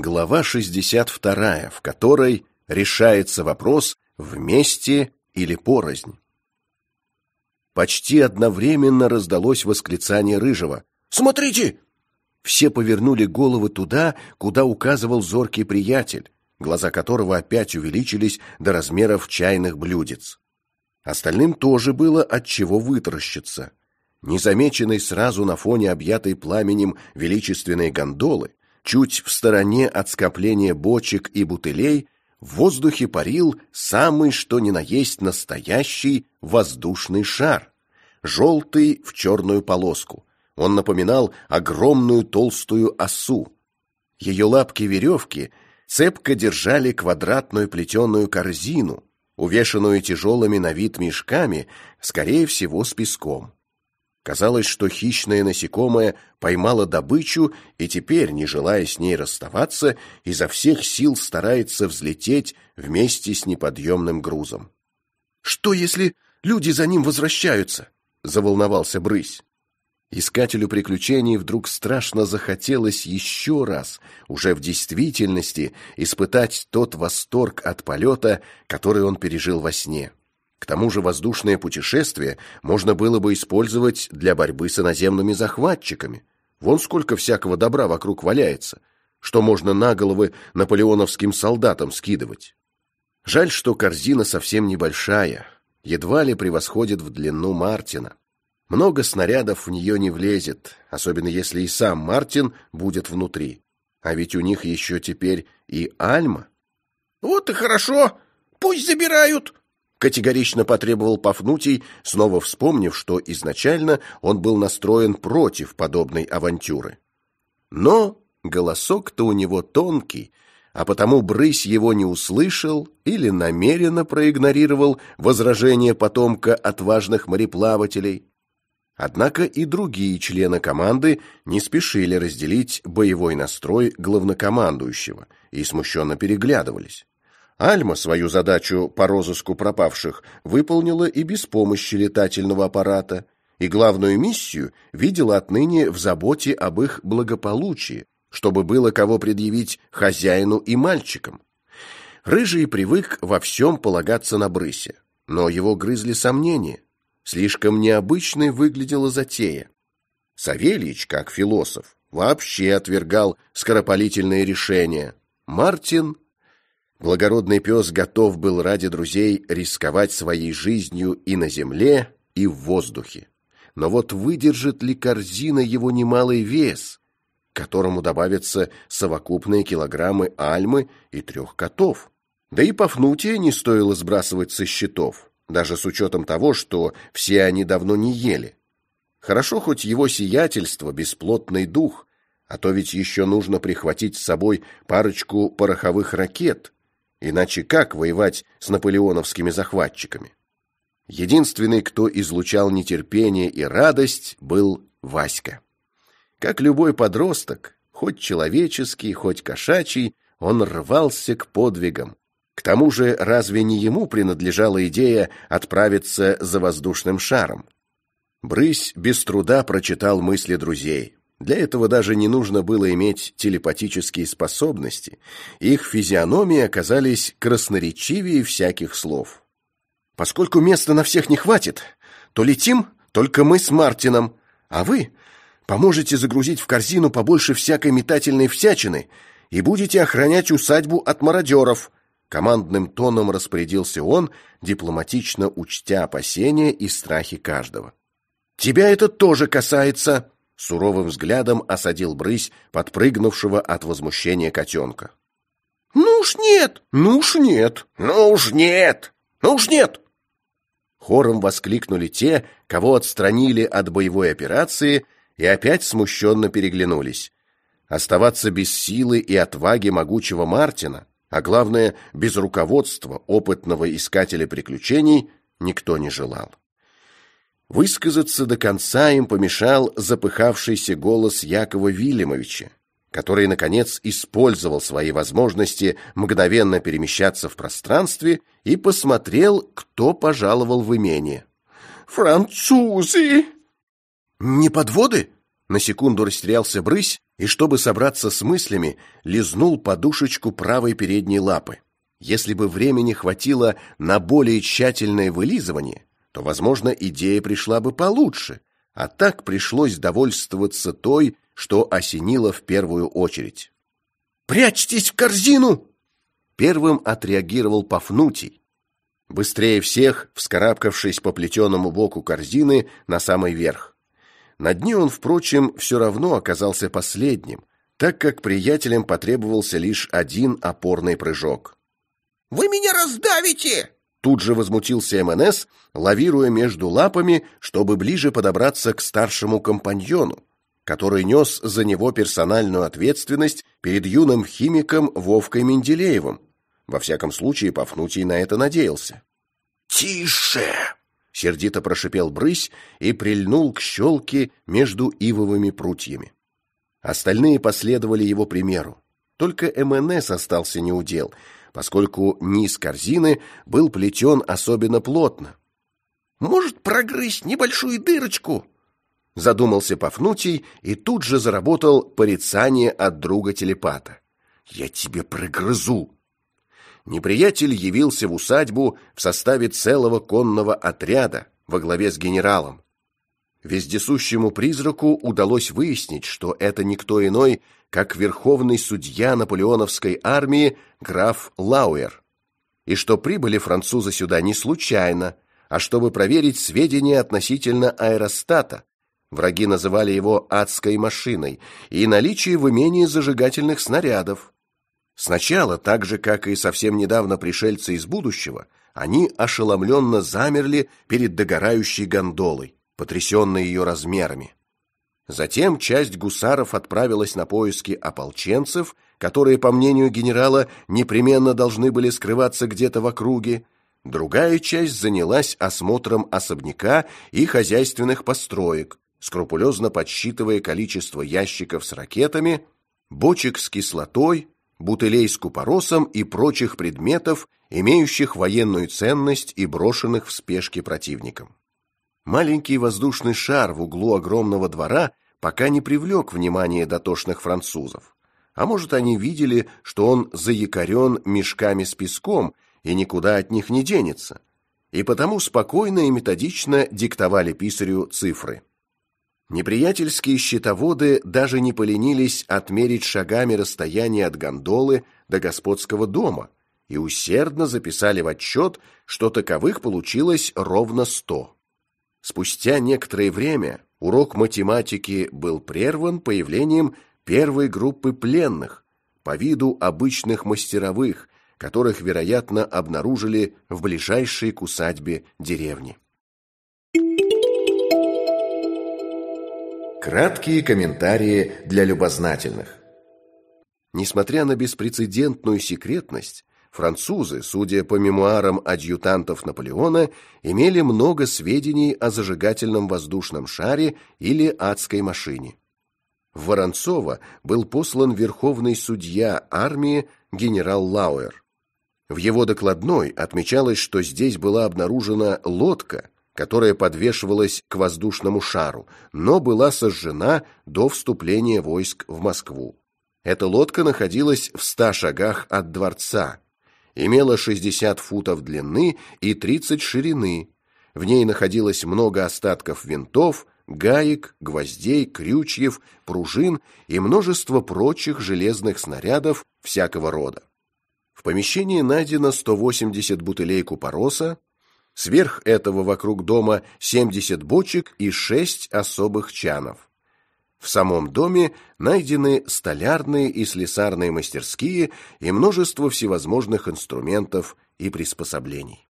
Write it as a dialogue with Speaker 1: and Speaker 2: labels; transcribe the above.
Speaker 1: Глава 62, в которой решается вопрос вместе или порознь. Почти одновременно раздалось восклицание Рыжего. «Смотрите!» Все повернули головы туда, куда указывал зоркий приятель, глаза которого опять увеличились до размеров чайных блюдец. Остальным тоже было от чего вытаращиться. Незамеченный сразу на фоне объятой пламенем величественной гондолы, Чуть в стороне от скопления бочек и бутылей в воздухе парил самый что ни на есть настоящий воздушный шар, желтый в черную полоску. Он напоминал огромную толстую осу. Ее лапки-веревки цепко держали квадратную плетеную корзину, увешанную тяжелыми на вид мешками, скорее всего, с песком. Казалось, что хищное насекомое поймало добычу и теперь, не желая с ней расставаться, изо всех сил старается взлететь вместе с неподъемным грузом. «Что, если люди за ним возвращаются?» — заволновался Брысь. Искателю приключений вдруг страшно захотелось еще раз, уже в действительности, испытать тот восторг от полета, который он пережил во сне. К тому же воздушное путешествие можно было бы использовать для борьбы с иноземными захватчиками. Вон сколько всякого добра вокруг валяется, что можно на головы наполеоновским солдатам скидывать. Жаль, что корзина совсем небольшая, едва ли превосходит в длину Мартина. Много снарядов в нее не влезет, особенно если и сам Мартин будет внутри. А ведь у них еще теперь и Альма.
Speaker 2: «Вот и хорошо! Пусть забирают!»
Speaker 1: Категорично потребовал Пафнутий, снова вспомнив, что изначально он был настроен против подобной авантюры. Но голосок-то у него тонкий, а потому брысь его не услышал или намеренно проигнорировал возражение потомка отважных мореплавателей. Однако и другие члены команды не спешили разделить боевой настрой главнокомандующего и смущенно переглядывались. Альма свою задачу по розыску пропавших выполнила и без помощи летательного аппарата, и главную миссию видела отныне в заботе об их благополучии, чтобы было кого предъявить хозяину и мальчикам. Рыжий привык во всем полагаться на брысе, но его грызли сомнения. Слишком необычной выглядела затея. Савельич, как философ, вообще отвергал скоропалительные решения. Мартин Благородный пес готов был ради друзей рисковать своей жизнью и на земле, и в воздухе. Но вот выдержит ли корзина его немалый вес, к которому добавятся совокупные килограммы альмы и трех котов? Да и Пафнутия не стоило сбрасывать со счетов, даже с учетом того, что все они давно не ели. Хорошо хоть его сиятельство, бесплотный дух, а то ведь еще нужно прихватить с собой парочку пороховых ракет — Иначе как воевать с наполеоновскими захватчиками? Единственный, кто излучал нетерпение и радость, был Васька. Как любой подросток, хоть человеческий, хоть кошачий, он рвался к подвигам. К тому же, разве не ему принадлежала идея отправиться за воздушным шаром? Брысь без труда прочитал мысли друзей. Для этого даже не нужно было иметь телепатические способности. Их физиономии оказались красноречивее всяких слов. «Поскольку места на всех не хватит, то летим только мы с Мартином, а вы поможете загрузить в корзину побольше всякой метательной всячины и будете охранять усадьбу от мародеров», командным тоном распорядился он, дипломатично учтя опасения и страхи каждого. «Тебя это тоже касается», суровым взглядом осадил брысь подпрыгнувшего от возмущения котенка.
Speaker 2: «Ну уж нет! Ну уж нет! Ну уж нет! Ну уж нет!»
Speaker 1: Хором воскликнули те, кого отстранили от боевой операции, и опять смущенно переглянулись. Оставаться без силы и отваги могучего Мартина, а главное, без руководства опытного искателя приключений, никто не желал. Высказаться до конца им помешал запыхавшийся голос Якова Вильямовича, который, наконец, использовал свои возможности мгновенно перемещаться в пространстве и посмотрел, кто пожаловал в имение.
Speaker 2: «Французы!»
Speaker 1: «Не подводы?» — на секунду растерялся Брысь, и, чтобы собраться с мыслями, лизнул подушечку правой передней лапы. Если бы времени хватило на более тщательное вылизывание, то, возможно, идея пришла бы получше, а так пришлось довольствоваться той, что осенило в первую очередь.
Speaker 2: «Прячьтесь в корзину!»
Speaker 1: Первым отреагировал Пафнутий. Быстрее всех, вскарабкавшись по плетеному боку корзины на самый верх. На дне он, впрочем, все равно оказался последним, так как приятелям потребовался лишь один опорный прыжок.
Speaker 2: «Вы меня раздавите!»
Speaker 1: Тут же возмутился МНС, лавируя между лапами, чтобы ближе подобраться к старшему компаньону, который нес за него персональную ответственность перед юным химиком Вовкой Менделеевым. Во всяком случае, Пафнутий на это надеялся.
Speaker 2: «Тише!»
Speaker 1: — сердито прошипел брысь и прильнул к щелке между ивовыми прутьями. Остальные последовали его примеру. Только МНС остался неудел — поскольку низ корзины был плетен особенно плотно.
Speaker 2: «Может прогрызть небольшую дырочку?»
Speaker 1: Задумался Пафнутий и тут же заработал порицание от друга телепата. «Я тебе прогрызу!» Неприятель явился в усадьбу в составе целого конного отряда во главе с генералом. Вездесущему призраку удалось выяснить, что это никто иной, как верховный судья наполеоновской армии граф Лауэр, и что прибыли французы сюда не случайно, а чтобы проверить сведения относительно аэростата. Враги называли его «адской машиной» и наличие в имении зажигательных снарядов. Сначала, так же, как и совсем недавно пришельцы из будущего, они ошеломленно замерли перед догорающей гондолой, потрясенной ее размерами. Затем часть гусаров отправилась на поиски ополченцев, которые, по мнению генерала, непременно должны были скрываться где-то в округе. Другая часть занялась осмотром особняка и хозяйственных построек, скрупулезно подсчитывая количество ящиков с ракетами, бочек с кислотой, бутылей с купоросом и прочих предметов, имеющих военную ценность и брошенных в спешке противником. Маленький воздушный шар в углу огромного двора пока не привлек внимание дотошных французов. А может, они видели, что он заякорен мешками с песком и никуда от них не денется. И потому спокойно и методично диктовали писарю цифры. Неприятельские счетоводы даже не поленились отмерить шагами расстояние от гондолы до господского дома и усердно записали в отчет, что таковых получилось ровно сто. Спустя некоторое время урок математики был прерван появлением первой группы пленных, по виду обычных мастеровых, которых, вероятно, обнаружили в ближайшей к усадьбе деревни. Краткие комментарии для любознательных. Несмотря на беспрецедентную секретность, Французы, судя по мемуарам адъютантов Наполеона, имели много сведений о зажигательном воздушном шаре или адской машине. В Воронцово был послан верховный судья армии генерал Лауэр. В его докладной отмечалось, что здесь была обнаружена лодка, которая подвешивалась к воздушному шару, но была сожжена до вступления войск в Москву. Эта лодка находилась в ста шагах от дворца, имела 60 футов длины и 30 ширины. В ней находилось много остатков винтов, гаек, гвоздей, крючьев, пружин и множество прочих железных снарядов всякого рода. В помещении найдено 180 бутылей купороса, сверх этого вокруг дома 70 бочек и 6 особых чанов. В самом доме найдены столярные и слесарные мастерские и множество всевозможных инструментов и приспособлений.